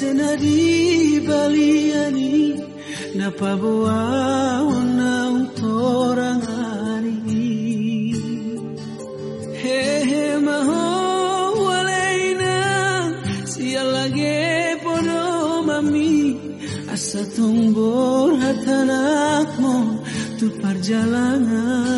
Senadi baliani na buau na orang hari hehe maho walaina si lagi podo mami. Asa tumbur hatanakmu tu perjalanan